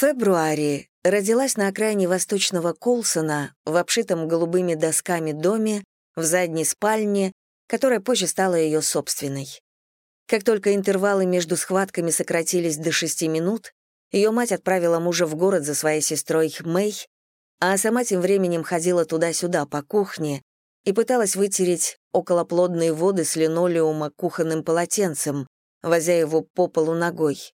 Фебруари родилась на окраине восточного Колсона в обшитом голубыми досками доме в задней спальне, которая позже стала ее собственной. Как только интервалы между схватками сократились до шести минут, ее мать отправила мужа в город за своей сестрой Мэй, а сама тем временем ходила туда-сюда по кухне и пыталась вытереть околоплодные воды с линолеума кухонным полотенцем, возя его по полу ногой.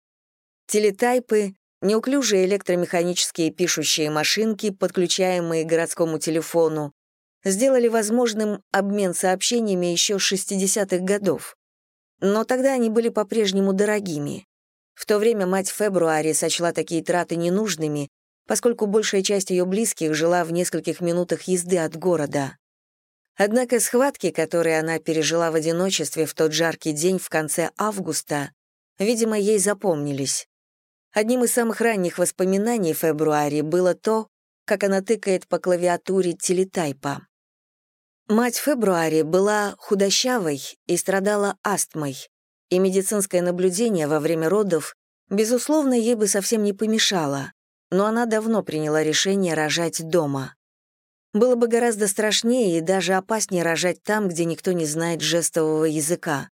Телетайпы, неуклюжие электромеханические пишущие машинки, подключаемые к городскому телефону, сделали возможным обмен сообщениями еще с 60-х годов. Но тогда они были по-прежнему дорогими. В то время мать Фебруари сочла такие траты ненужными, поскольку большая часть ее близких жила в нескольких минутах езды от города. Однако схватки, которые она пережила в одиночестве в тот жаркий день в конце августа, видимо, ей запомнились. Одним из самых ранних воспоминаний Фебруари было то, как она тыкает по клавиатуре телетайпа. Мать Фебруари была худощавой и страдала астмой, и медицинское наблюдение во время родов, безусловно, ей бы совсем не помешало, но она давно приняла решение рожать дома. Было бы гораздо страшнее и даже опаснее рожать там, где никто не знает жестового языка.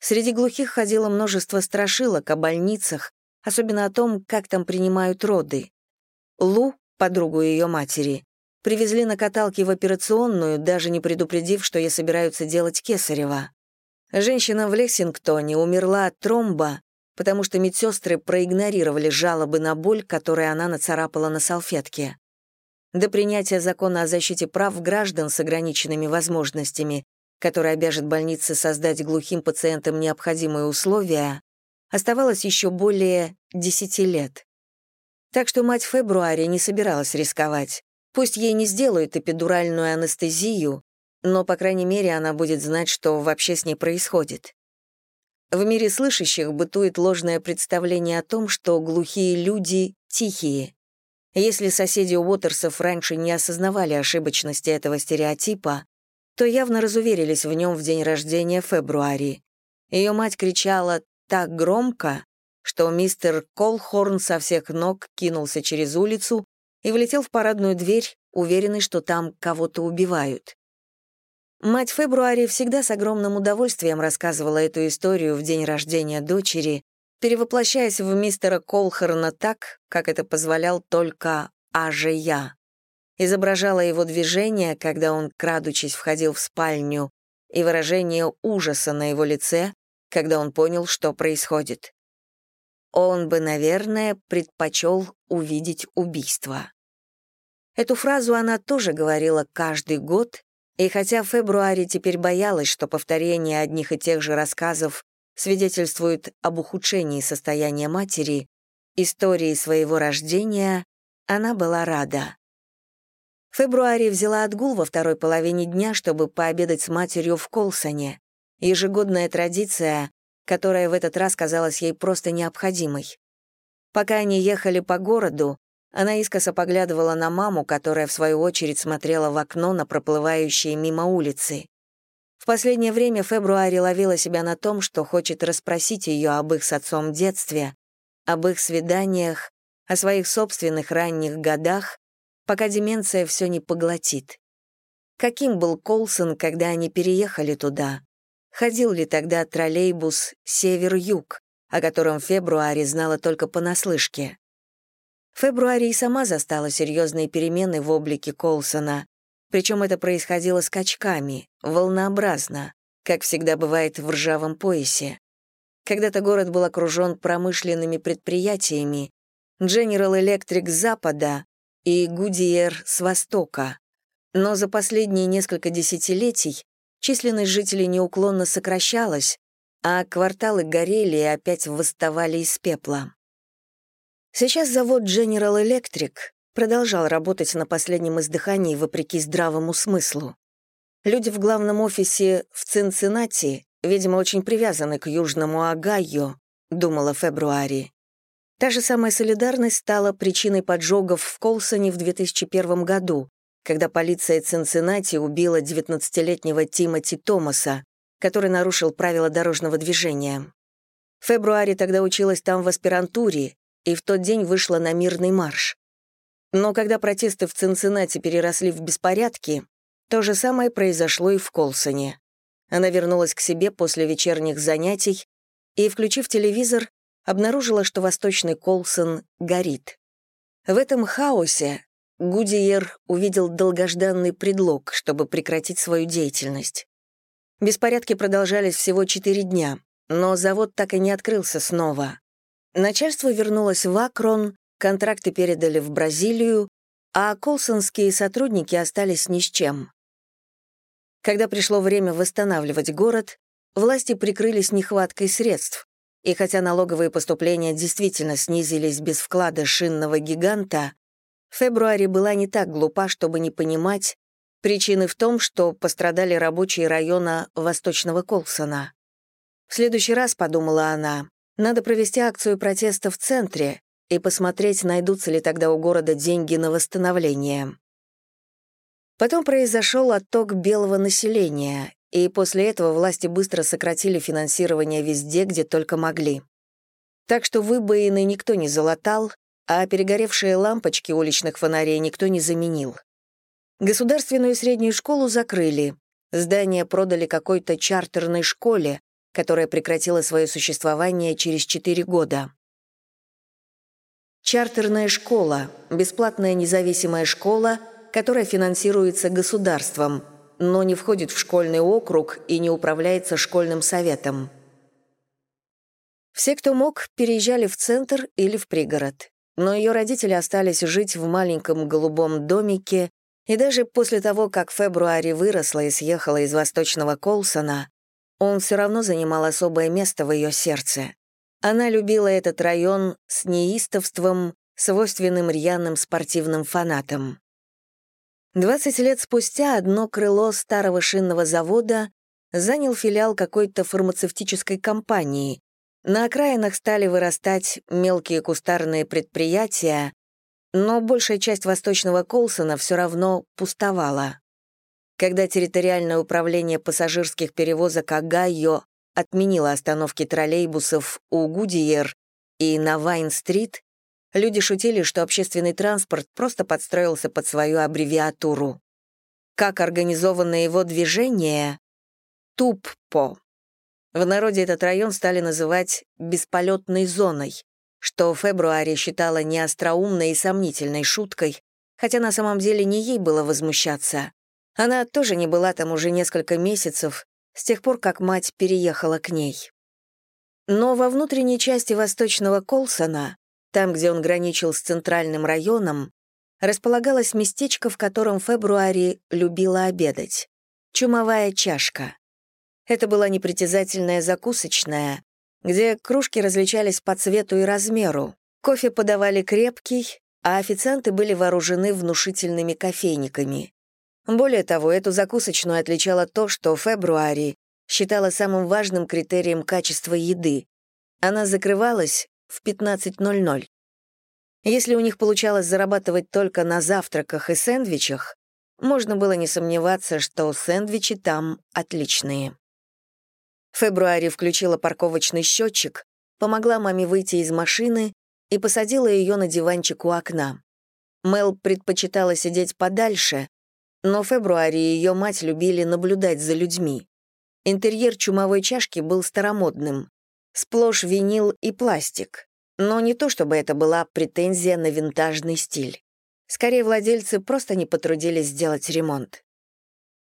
Среди глухих ходило множество страшилок о больницах, особенно о том, как там принимают роды. Лу, подругу ее матери, Привезли на каталке в операционную, даже не предупредив, что ей собираются делать кесарево. Женщина в Лексингтоне умерла от тромба, потому что медсестры проигнорировали жалобы на боль, которые она нацарапала на салфетке. До принятия закона о защите прав граждан с ограниченными возможностями, который обяжет больницы создать глухим пациентам необходимые условия, оставалось еще более 10 лет. Так что мать Фебруари не собиралась рисковать. Пусть ей не сделают эпидуральную анестезию, но, по крайней мере, она будет знать, что вообще с ней происходит. В мире слышащих бытует ложное представление о том, что глухие люди тихие. Если соседи Уотерсов раньше не осознавали ошибочности этого стереотипа, то явно разуверились в нем в день рождения Фебруари. Ее мать кричала так громко, что мистер Колхорн со всех ног кинулся через улицу и влетел в парадную дверь, уверенный, что там кого-то убивают. Мать Фебруари всегда с огромным удовольствием рассказывала эту историю в день рождения дочери, перевоплощаясь в мистера Колхорна так, как это позволял только «Аже я». Изображала его движение, когда он, крадучись, входил в спальню, и выражение ужаса на его лице, когда он понял, что происходит. Он бы, наверное, предпочел увидеть убийство. Эту фразу она тоже говорила каждый год, и хотя в февруаре теперь боялась, что повторение одних и тех же рассказов свидетельствует об ухудшении состояния матери, истории своего рождения, она была рада. В февруаре взяла отгул во второй половине дня, чтобы пообедать с матерью в Колсоне. Ежегодная традиция, которая в этот раз казалась ей просто необходимой. Пока они ехали по городу, она искоса поглядывала на маму, которая, в свою очередь, смотрела в окно на проплывающие мимо улицы. В последнее время Фебруари ловила себя на том, что хочет расспросить ее об их с отцом детстве, об их свиданиях, о своих собственных ранних годах, пока деменция все не поглотит. Каким был Колсон, когда они переехали туда? Ходил ли тогда троллейбус «Север-Юг», о котором Фебруари знала только понаслышке? Фебруари и сама застала серьезные перемены в облике Колсона, причем это происходило скачками, волнообразно, как всегда бывает в ржавом поясе. Когда-то город был окружен промышленными предприятиями, General Electric с запада и Goodyear с востока. Но за последние несколько десятилетий численность жителей неуклонно сокращалась, а кварталы горели и опять восставали из пепла. Сейчас завод General Electric продолжал работать на последнем издыхании вопреки здравому смыслу. Люди в главном офисе в Цинциннати, видимо, очень привязаны к Южному Огайо, думала Фебруари. Та же самая солидарность стала причиной поджогов в Колсоне в 2001 году, когда полиция Цинциннати убила 19-летнего Тимоти Томаса, который нарушил правила дорожного движения. В февруаре тогда училась там в аспирантуре, и в тот день вышла на мирный марш. Но когда протесты в Цинциннати переросли в беспорядки, то же самое произошло и в Колсоне. Она вернулась к себе после вечерних занятий и, включив телевизор, обнаружила, что восточный Колсон горит. В этом хаосе Гудиер увидел долгожданный предлог, чтобы прекратить свою деятельность. Беспорядки продолжались всего четыре дня, но завод так и не открылся снова. Начальство вернулось в Акрон, контракты передали в Бразилию, а колсонские сотрудники остались ни с чем. Когда пришло время восстанавливать город, власти прикрылись нехваткой средств, и хотя налоговые поступления действительно снизились без вклада шинного гиганта, Фебруари была не так глупа, чтобы не понимать, причины в том, что пострадали рабочие района Восточного Колсона. В следующий раз, подумала она, надо провести акцию протеста в центре и посмотреть, найдутся ли тогда у города деньги на восстановление. Потом произошел отток белого населения, и после этого власти быстро сократили финансирование везде, где только могли. Так что выбоины никто не залатал, а перегоревшие лампочки уличных фонарей никто не заменил. Государственную среднюю школу закрыли, здание продали какой-то чартерной школе, которая прекратила свое существование через 4 года. Чартерная школа — бесплатная независимая школа, которая финансируется государством, но не входит в школьный округ и не управляется школьным советом. Все, кто мог, переезжали в центр или в пригород но ее родители остались жить в маленьком голубом домике, и даже после того, как Фебруари выросла и съехала из Восточного Колсона, он все равно занимал особое место в ее сердце. Она любила этот район с неистовством, свойственным рьяным спортивным фанатам. Двадцать лет спустя одно крыло старого шинного завода занял филиал какой-то фармацевтической компании, на окраинах стали вырастать мелкие кустарные предприятия, но большая часть восточного Колсона все равно пустовала. Когда территориальное управление пассажирских перевозок Огайо отменило остановки троллейбусов у Гудиер и на Вайн-стрит, люди шутили, что общественный транспорт просто подстроился под свою аббревиатуру. Как организовано его движение? ТУППО. В народе этот район стали называть «бесполетной зоной», что в февруаре считала неостроумной и сомнительной шуткой, хотя на самом деле не ей было возмущаться. Она тоже не была там уже несколько месяцев, с тех пор, как мать переехала к ней. Но во внутренней части восточного Колсона, там, где он граничил с центральным районом, располагалось местечко, в котором Фебруари любила обедать. Чумовая чашка. Это была непритязательная закусочная, где кружки различались по цвету и размеру. Кофе подавали крепкий, а официанты были вооружены внушительными кофейниками. Более того, эту закусочную отличало то, что Фебруари считала самым важным критерием качества еды. Она закрывалась в 15.00. Если у них получалось зарабатывать только на завтраках и сэндвичах, можно было не сомневаться, что сэндвичи там отличные. Фебруари включила парковочный счетчик, помогла маме выйти из машины и посадила ее на диванчик у окна. Мел предпочитала сидеть подальше, но Фебруари и ее мать любили наблюдать за людьми. Интерьер чумовой чашки был старомодным. Сплошь винил и пластик. Но не то чтобы это была претензия на винтажный стиль. Скорее, владельцы просто не потрудились сделать ремонт.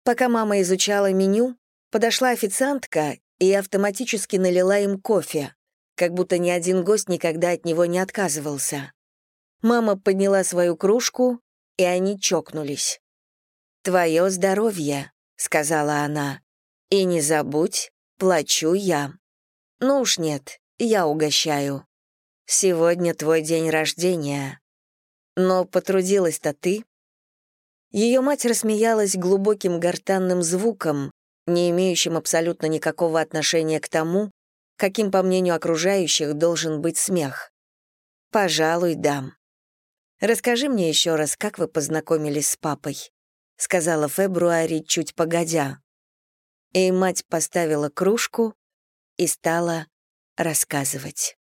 Пока мама изучала меню, подошла официантка и автоматически налила им кофе, как будто ни один гость никогда от него не отказывался. Мама подняла свою кружку, и они чокнулись. «Твое здоровье», — сказала она. «И не забудь, плачу я». «Ну уж нет, я угощаю. Сегодня твой день рождения. Но потрудилась-то ты». Ее мать рассмеялась глубоким гортанным звуком, не имеющим абсолютно никакого отношения к тому, каким, по мнению окружающих, должен быть смех. «Пожалуй, да. Расскажи мне еще раз, как вы познакомились с папой», — сказала Фебруари чуть погодя. И мать поставила кружку и стала рассказывать.